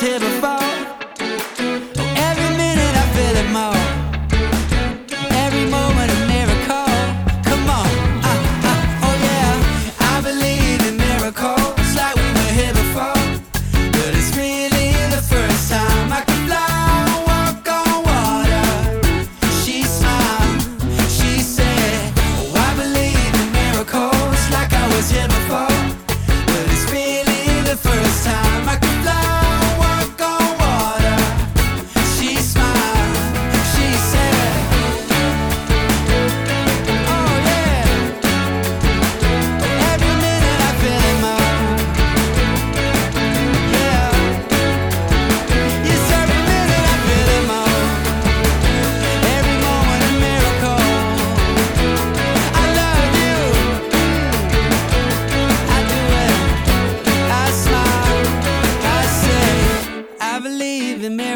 Like I